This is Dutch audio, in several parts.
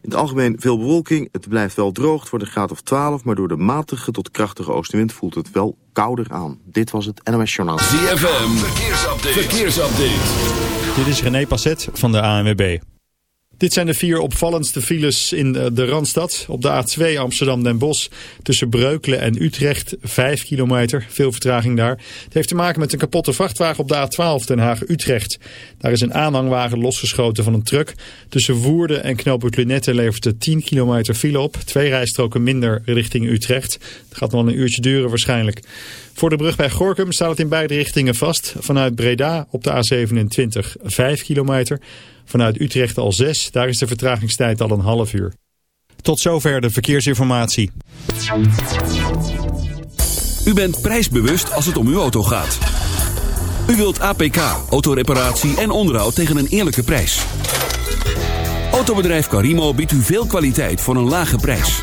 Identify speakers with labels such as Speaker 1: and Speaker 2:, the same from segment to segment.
Speaker 1: in het algemeen veel bewolking. Het blijft wel droog. Het wordt een graad of 12. Maar door de matige tot krachtige oostenwind voelt het wel kouder aan. Dit was het NOS Journaal.
Speaker 2: ZFM. Verkeersupdate. Verkeersupdate.
Speaker 3: Dit is René Passet van de ANWB. Dit zijn de vier opvallendste files in de Randstad. Op de A2 Amsterdam-Den Bosch tussen Breukelen en Utrecht 5 kilometer. Veel vertraging daar. Het heeft te maken met een kapotte vrachtwagen op de A12 Den Haag-Utrecht. Daar is een aanhangwagen losgeschoten van een truck. Tussen Woerden en Knoopert Lunette levert het 10 kilometer file op. Twee rijstroken minder richting Utrecht. Het gaat nog een uurtje duren waarschijnlijk. Voor de brug bij Gorkum staat het in beide richtingen vast. Vanuit Breda op de A27 5 kilometer. Vanuit Utrecht al 6, daar is de vertragingstijd al een half uur. Tot zover de verkeersinformatie.
Speaker 2: U bent prijsbewust als het om uw auto gaat. U wilt APK, autoreparatie en onderhoud tegen een eerlijke prijs. Autobedrijf Carimo biedt u veel kwaliteit voor een lage prijs.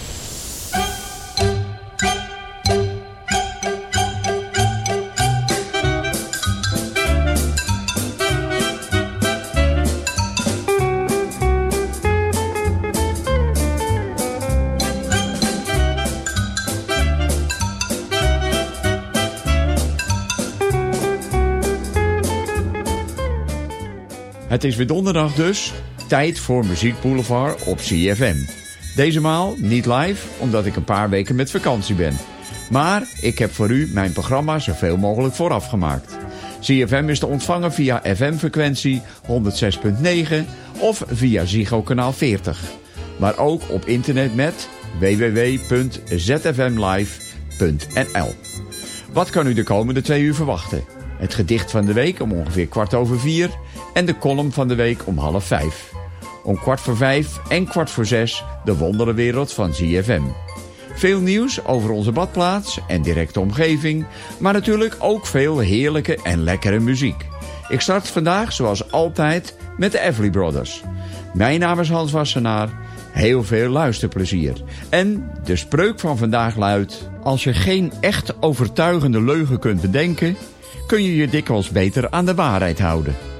Speaker 4: Het is weer donderdag dus. Tijd voor Muziek Boulevard op CFM. Deze maal niet live, omdat ik een paar weken met vakantie ben. Maar ik heb voor u mijn programma zoveel mogelijk vooraf gemaakt. CFM is te ontvangen via FM-frequentie 106.9 of via Ziggo kanaal 40. Maar ook op internet met www.zfmlive.nl Wat kan u de komende twee uur verwachten? Het gedicht van de week om ongeveer kwart over vier en de column van de week om half vijf. Om kwart voor vijf en kwart voor zes de wonderenwereld van ZFM.
Speaker 5: Veel nieuws over onze badplaats en directe omgeving, maar natuurlijk ook veel heerlijke en lekkere muziek. Ik start vandaag zoals altijd met de Everly Brothers. Mijn naam is Hans Wassenaar. Heel veel luisterplezier. En de spreuk van vandaag luidt... Als je geen echt overtuigende leugen kunt bedenken... kun je je dikwijls beter aan de waarheid houden.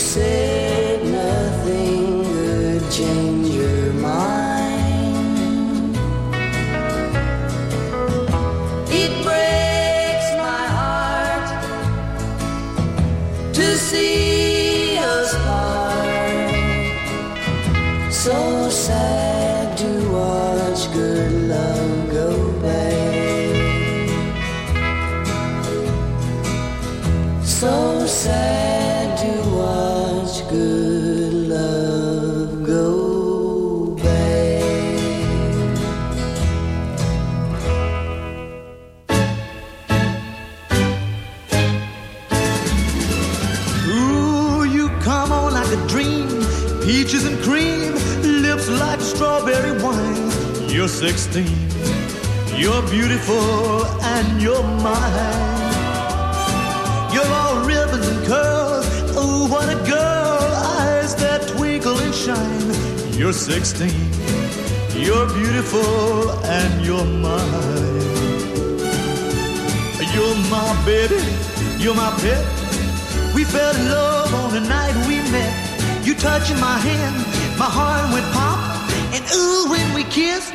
Speaker 6: You
Speaker 7: 16. You're beautiful and you're mine. You're all ribbons and curls. Oh, what a girl. Eyes that twinkle and shine. You're 16. You're beautiful and you're mine. You're my baby. You're my pet. We fell in love on the night we met. You touching my hand, my heart went pop. And ooh, when we kissed,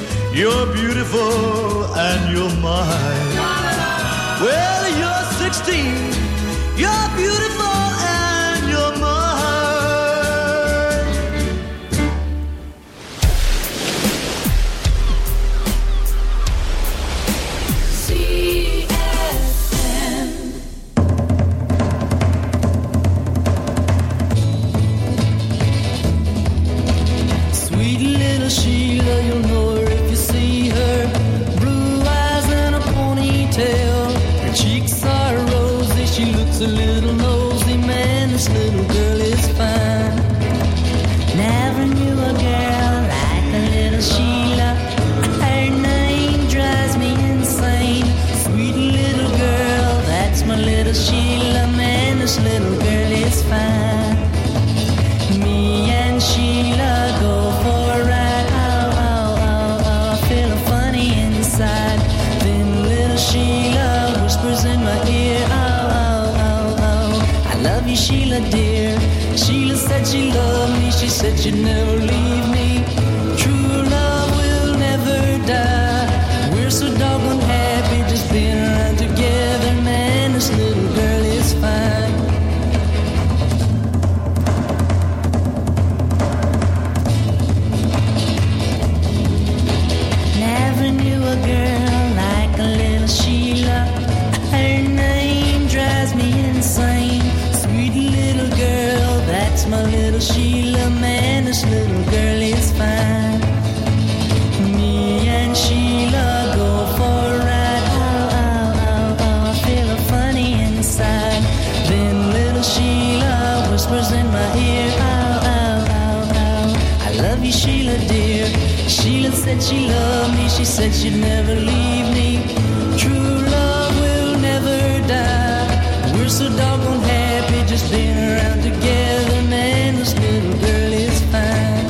Speaker 7: You're beautiful and you're mine. Well, you're 16. Said you'd never said she'd never leave me. True love will never die. We're so doggone happy just being around together. Man, this little girl is fine.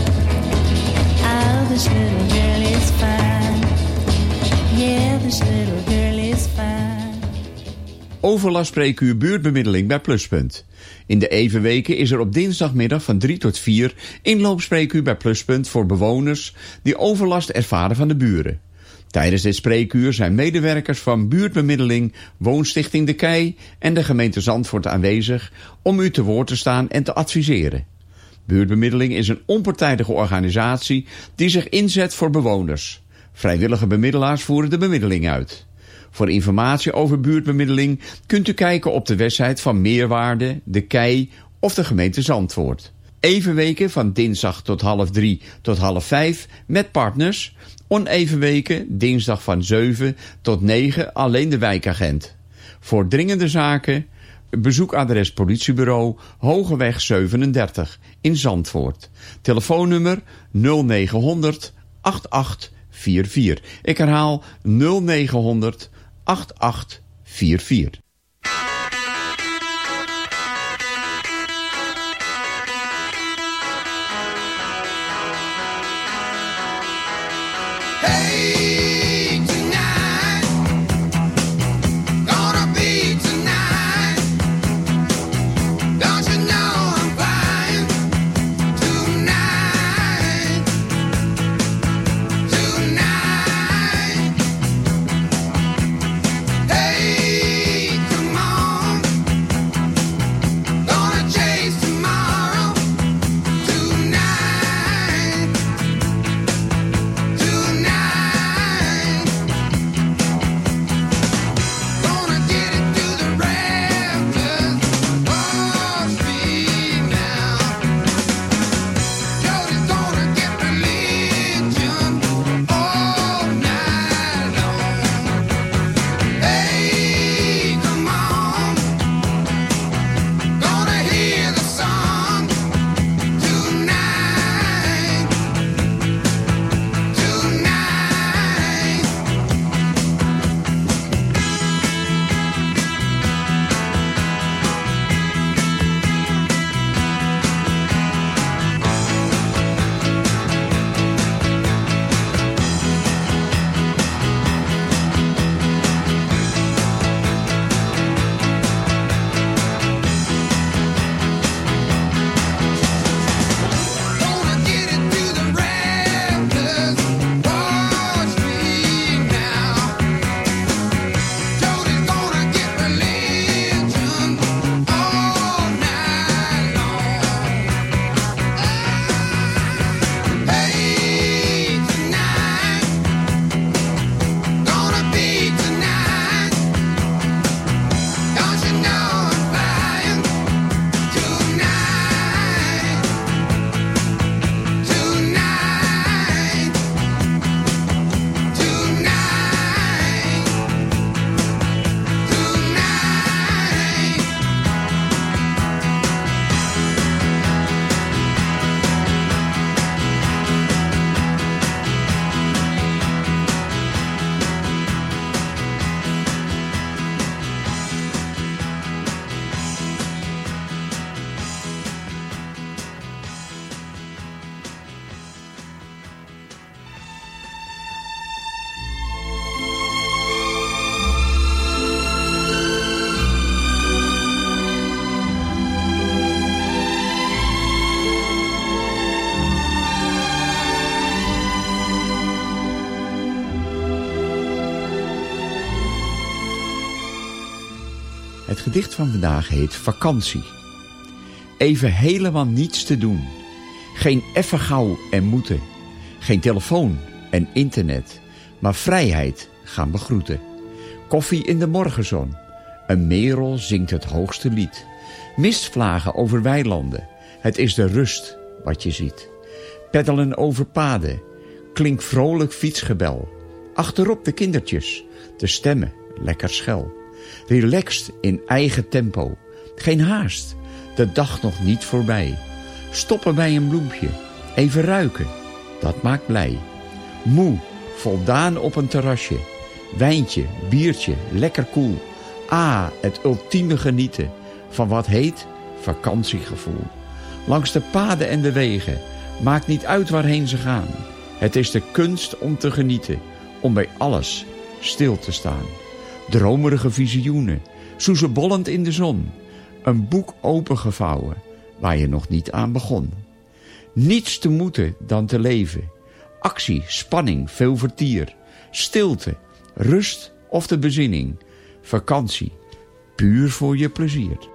Speaker 5: Oh, this little girl is fine. Yeah, this little girl is fine.
Speaker 4: Overlastspreekuur buurtbemiddeling bij Pluspunt. In de evenweken is er op dinsdagmiddag van 3 tot 4 inloopspreekuur bij Pluspunt voor bewoners die overlast ervaren van de buren. Tijdens dit spreekuur zijn medewerkers van buurtbemiddeling, Woonstichting De Kei en de gemeente Zandvoort aanwezig om u te woord te staan en te adviseren. Buurtbemiddeling is een onpartijdige organisatie die zich inzet voor bewoners. Vrijwillige bemiddelaars voeren de bemiddeling uit. Voor informatie over buurtbemiddeling kunt u kijken op de website van Meerwaarde, De Kei of de gemeente Zandvoort. Evenweken van dinsdag tot half drie tot half vijf met partners. Onevenweken dinsdag van 7 tot 9 alleen de wijkagent. Voor dringende zaken bezoekadres politiebureau Hogeweg 37 in Zandvoort. Telefoonnummer 0900 8844. Ik herhaal 0900 8844.
Speaker 8: Van vandaag heet Vakantie. Even helemaal niets te doen. Geen effe gauw en moeten. Geen telefoon en internet. Maar vrijheid gaan begroeten. Koffie in de morgenzon. Een merel zingt het hoogste lied. Mistvlagen over weilanden. Het is de rust wat je ziet. Peddelen over paden. Klink vrolijk fietsgebel. Achterop de kindertjes. De stemmen lekker schel. Relaxed in eigen tempo. Geen haast. De dag nog niet voorbij. Stoppen bij een bloempje. Even ruiken. Dat maakt blij. Moe. Voldaan op een terrasje. Wijntje, biertje, lekker koel. Ah, het ultieme genieten. Van wat heet vakantiegevoel. Langs de paden en de wegen. Maakt niet uit waarheen ze gaan. Het is de kunst om te genieten. Om bij alles stil te staan. Dromerige visioenen. Soezebollend in de zon. Een boek opengevouwen. Waar je nog niet aan begon. Niets te moeten dan te leven. Actie, spanning, veel vertier. Stilte, rust of de bezinning. Vakantie, puur voor je plezier.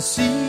Speaker 9: see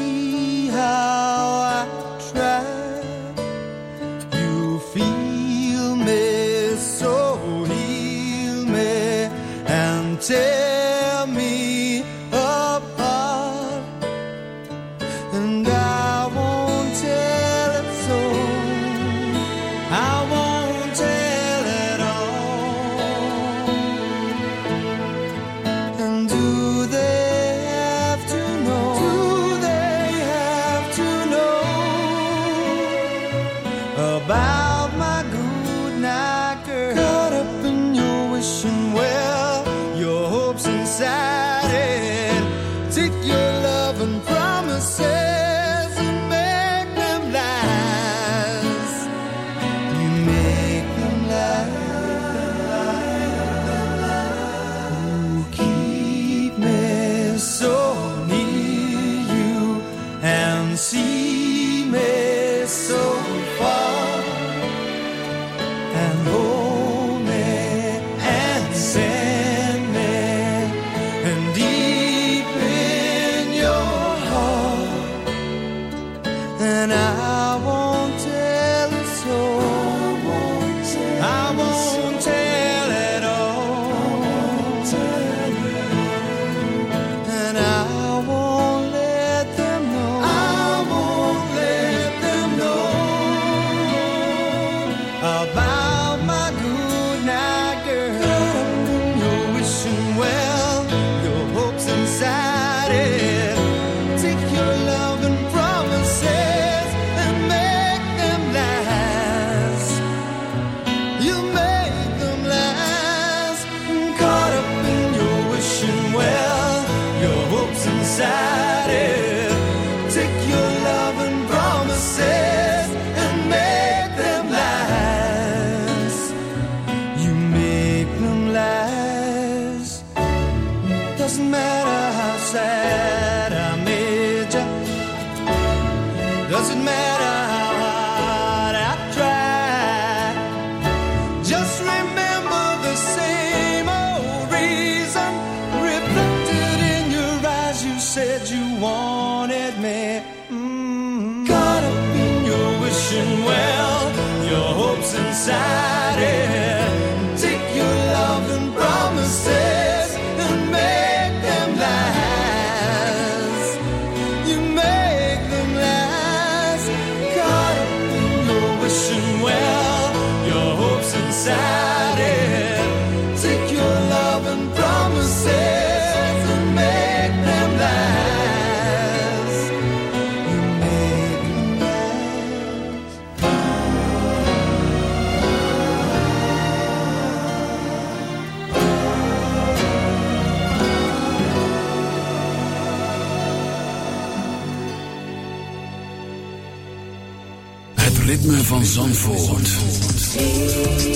Speaker 10: Zandvoort.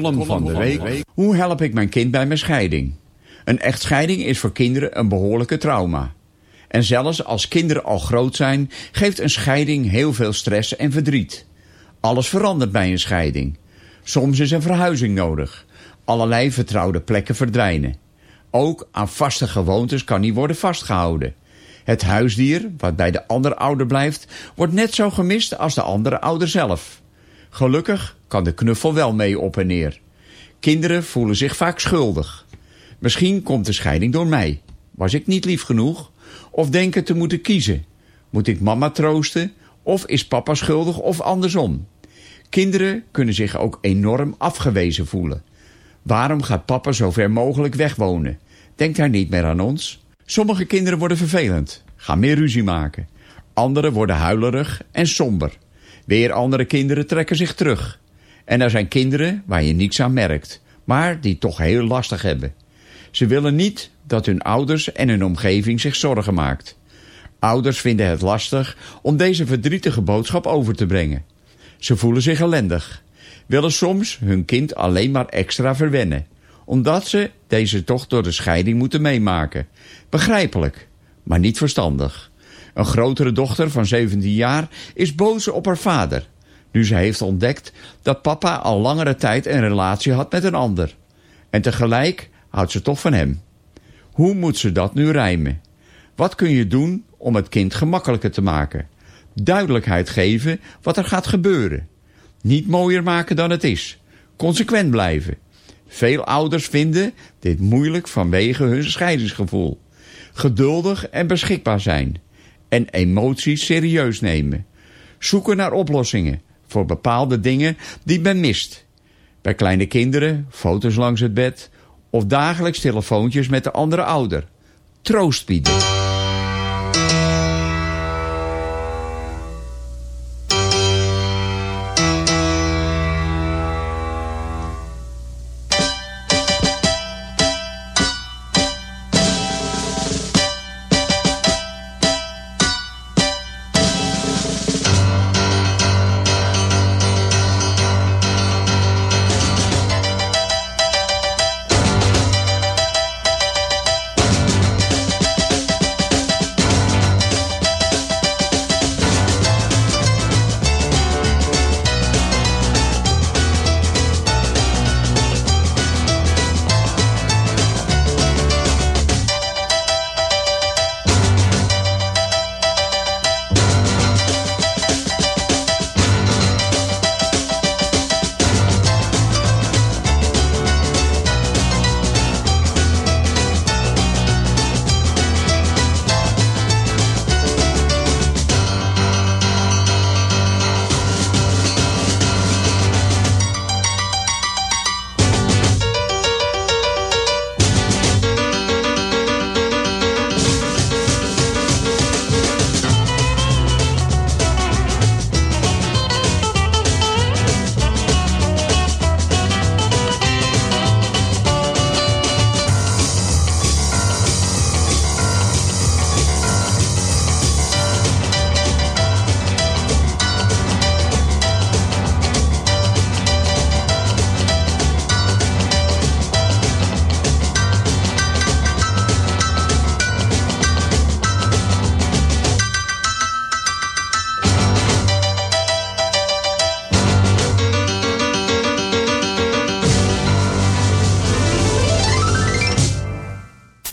Speaker 4: Column van de week. Hoe help ik mijn kind bij mijn scheiding? Een echtscheiding is voor kinderen een behoorlijke trauma. En zelfs als kinderen al groot zijn, geeft een scheiding heel veel stress en verdriet. Alles verandert bij een scheiding. Soms is een verhuizing nodig. Allerlei vertrouwde plekken verdwijnen. Ook aan vaste gewoontes kan niet worden vastgehouden. Het huisdier, wat bij de andere ouder blijft, wordt net zo gemist als de andere ouder zelf. Gelukkig kan de knuffel wel mee op en neer. Kinderen voelen zich vaak schuldig. Misschien komt de scheiding door mij. Was ik niet lief genoeg? Of denken te moeten kiezen? Moet ik mama troosten? Of is papa schuldig of andersom? Kinderen kunnen zich ook enorm afgewezen voelen. Waarom gaat papa zo ver mogelijk wegwonen? Denkt hij niet meer aan ons? Sommige kinderen worden vervelend, gaan meer ruzie maken. Anderen worden huilerig en somber. Weer andere kinderen trekken zich terug. En er zijn kinderen waar je niets aan merkt, maar die toch heel lastig hebben. Ze willen niet dat hun ouders en hun omgeving zich zorgen maakt. Ouders vinden het lastig om deze verdrietige boodschap over te brengen. Ze voelen zich ellendig, willen soms hun kind alleen maar extra verwennen, omdat ze deze toch door de scheiding moeten meemaken. Begrijpelijk, maar niet verstandig. Een grotere dochter van 17 jaar is boos op haar vader, nu ze heeft ontdekt dat papa al langere tijd een relatie had met een ander. En tegelijk houdt ze toch van hem. Hoe moet ze dat nu rijmen? Wat kun je doen om het kind gemakkelijker te maken? Duidelijkheid geven wat er gaat gebeuren. Niet mooier maken dan het is. Consequent blijven. Veel ouders vinden dit moeilijk vanwege hun scheidingsgevoel. Geduldig en beschikbaar zijn. En emoties serieus nemen. Zoeken naar oplossingen voor bepaalde dingen die men mist. Bij kleine kinderen, foto's langs het bed of dagelijks telefoontjes met de andere ouder. Troost bieden.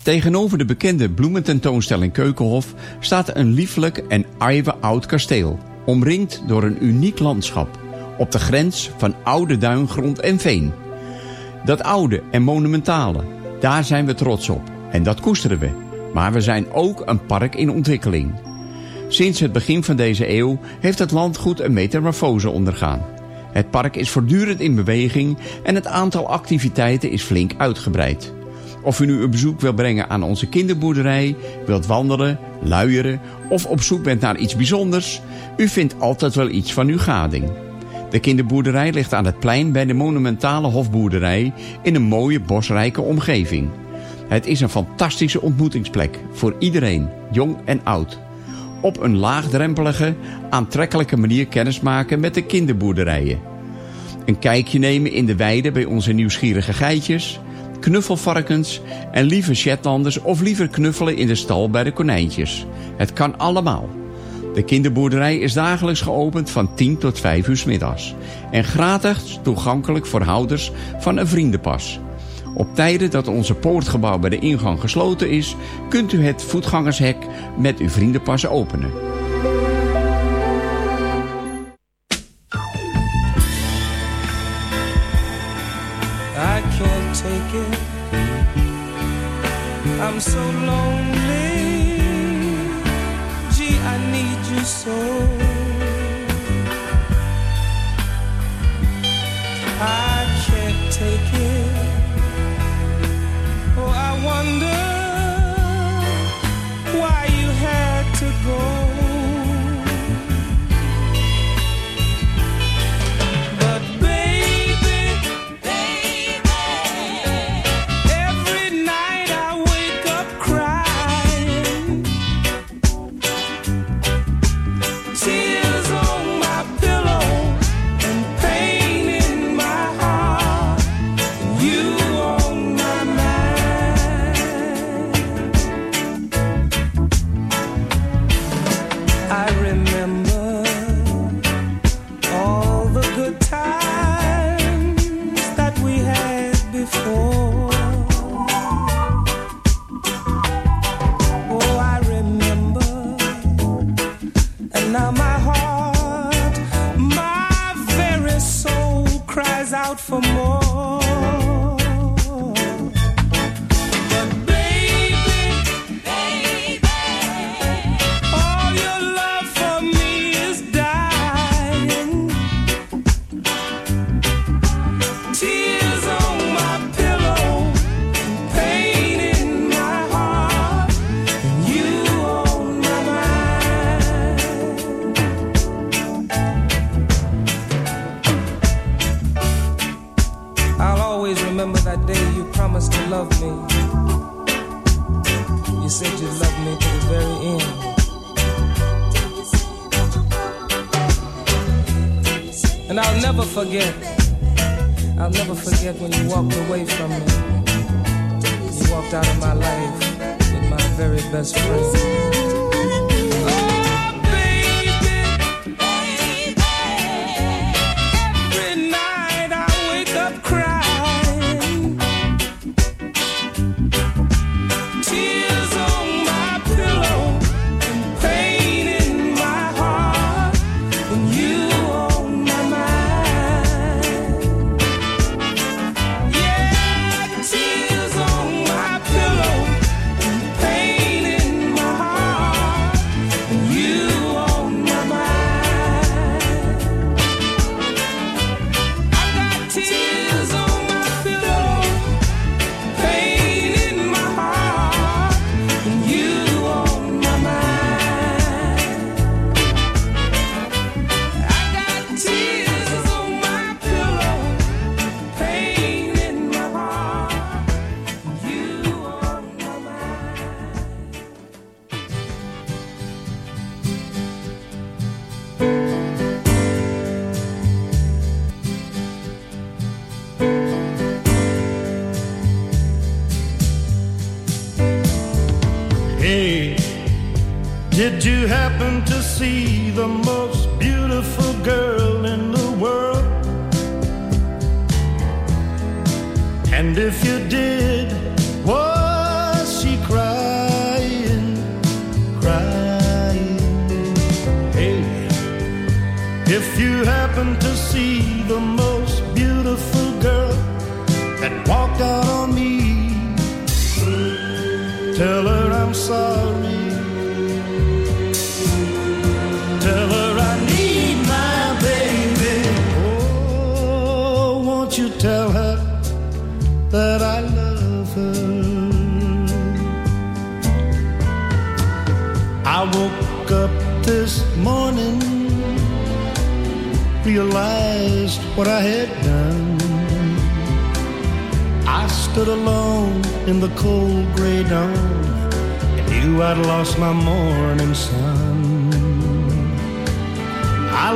Speaker 4: Tegenover de bekende bloemententoonstelling Keukenhof staat een lieflijk en oud kasteel, omringd door een uniek landschap, op de grens van oude duingrond en veen. Dat oude en monumentale, daar zijn we trots op en dat koesteren we. Maar we zijn ook een park in ontwikkeling. Sinds het begin van deze eeuw heeft het landgoed een metamorfose ondergaan. Het park is voortdurend in beweging en het aantal activiteiten is flink uitgebreid. Of u nu een bezoek wilt brengen aan onze kinderboerderij, wilt wandelen, luieren of op zoek bent naar iets bijzonders, u vindt altijd wel iets van uw gading. De kinderboerderij ligt aan het plein bij de monumentale hofboerderij in een mooie bosrijke omgeving. Het is een fantastische ontmoetingsplek voor iedereen, jong en oud. Op een laagdrempelige, aantrekkelijke manier kennismaken met de kinderboerderijen. Een kijkje nemen in de weide bij onze nieuwsgierige geitjes, knuffelvarkens en lieve Shetlanders of liever knuffelen in de stal bij de konijntjes. Het kan allemaal. De kinderboerderij is dagelijks geopend van 10 tot 5 uur middags. En gratis toegankelijk voor houders van een vriendenpas. Op tijden dat onze poortgebouw bij de ingang gesloten is... kunt u het voetgangershek met uw vriendenpas openen.
Speaker 8: So lonely. Gee, I need you so.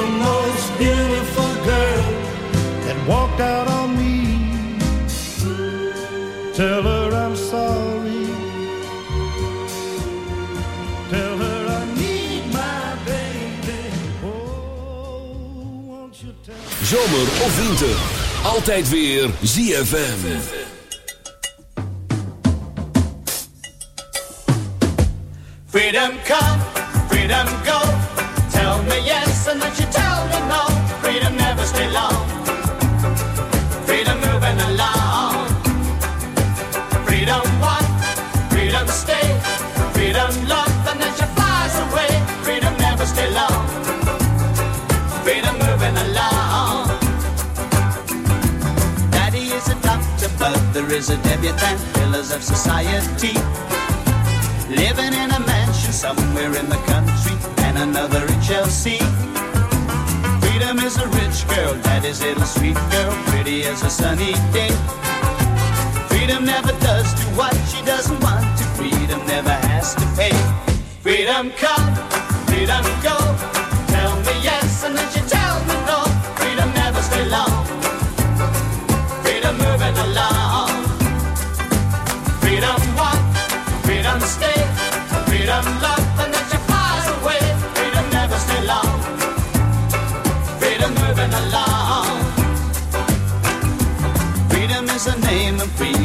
Speaker 11: the most beautiful girl that walked out on me, tell her I'm sorry. Tell her I need my baby. Oh, won't you tell
Speaker 2: Zomer of winter, altijd weer ZFM.
Speaker 12: Mother is a debutante, pillars of society. Living in a mansion somewhere in the country and another in Chelsea. Freedom is a rich girl, that is little sweet girl, pretty as a sunny day. Freedom never does do what she doesn't want to. Freedom never has to pay. Freedom come, freedom go.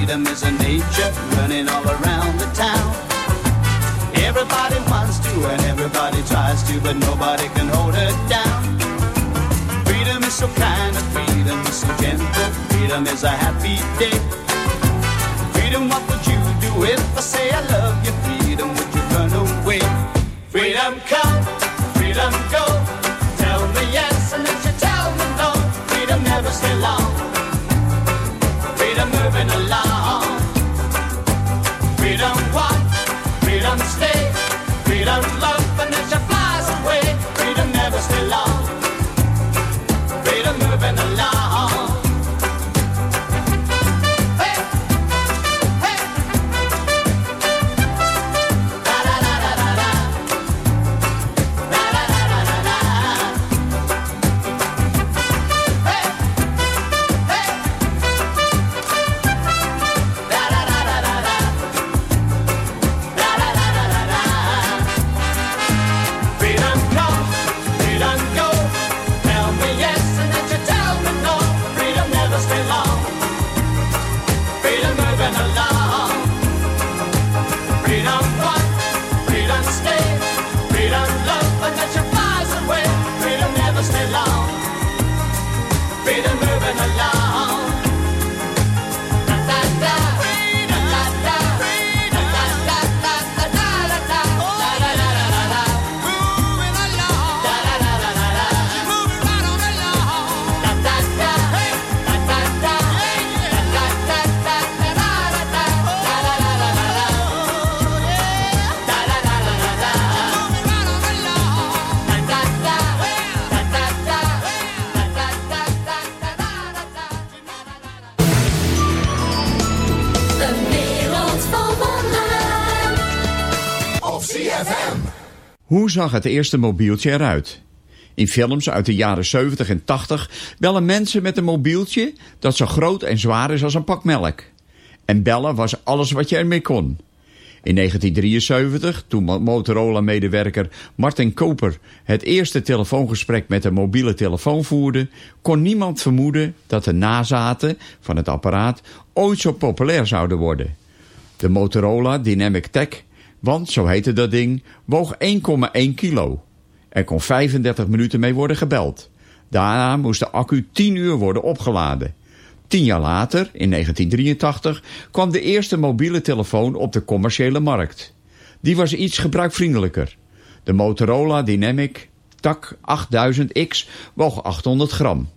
Speaker 12: Freedom is a nature running all around the town. Everybody wants to and everybody tries to, but nobody can hold her down. Freedom is so kind and freedom is so gentle. Freedom is a happy day. Freedom, what would you do if I say I love you? Freedom, would you run away? Freedom come, freedom go. Tell me yes and then you tell me no. Freedom never stay long. Freedom moving along freedom.
Speaker 4: Why? Zag het eerste mobieltje eruit? In films uit de jaren 70 en 80 bellen mensen met een mobieltje dat zo groot en zwaar is als een pak melk. En bellen was alles wat je ermee kon. In 1973, toen Motorola-medewerker Martin Koper het eerste telefoongesprek met een mobiele telefoon voerde, kon niemand vermoeden dat de nazaten van het apparaat ooit zo populair zouden worden. De Motorola Dynamic Tech, want zo heette dat ding, woog 1,1 kilo. Er kon 35 minuten mee worden gebeld. Daarna moest de accu 10 uur worden opgeladen. Tien jaar later, in 1983, kwam de eerste mobiele telefoon op de commerciële markt. Die was iets gebruikvriendelijker. De Motorola Dynamic TAC 8000X woog 800 gram.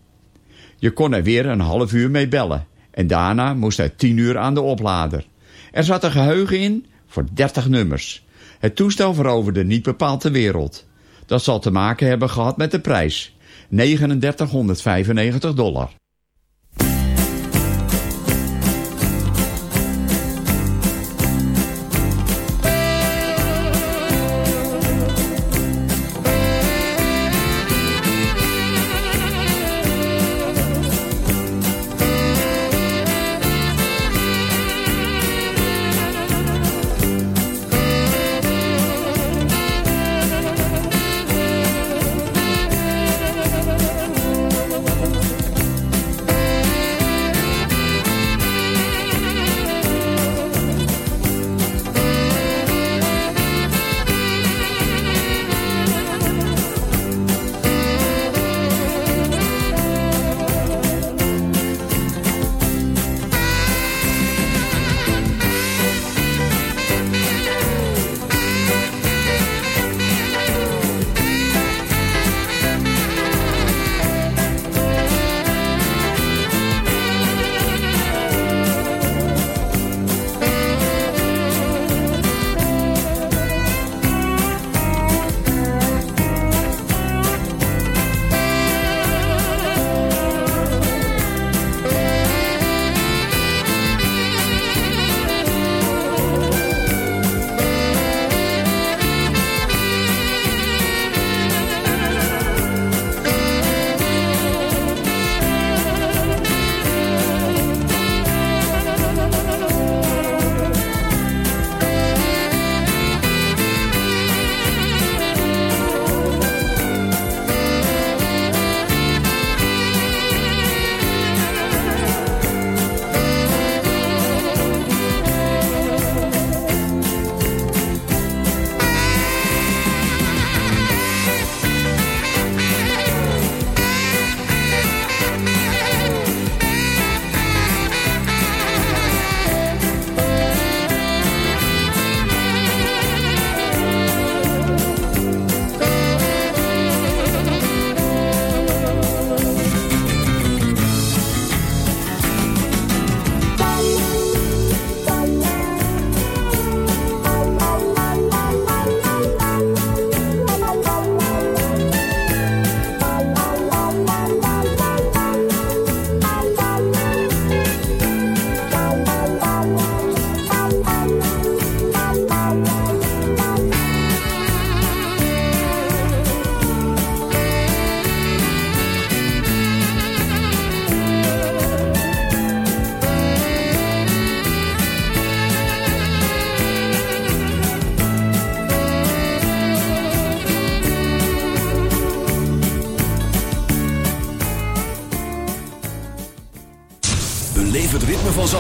Speaker 4: Je kon er weer een half uur mee bellen. En daarna moest hij 10 uur aan de oplader. Er zat een geheugen in voor 30 nummers. Het toestel veroverde niet bepaald de wereld. Dat zal te maken hebben gehad met de prijs. 3995 dollar.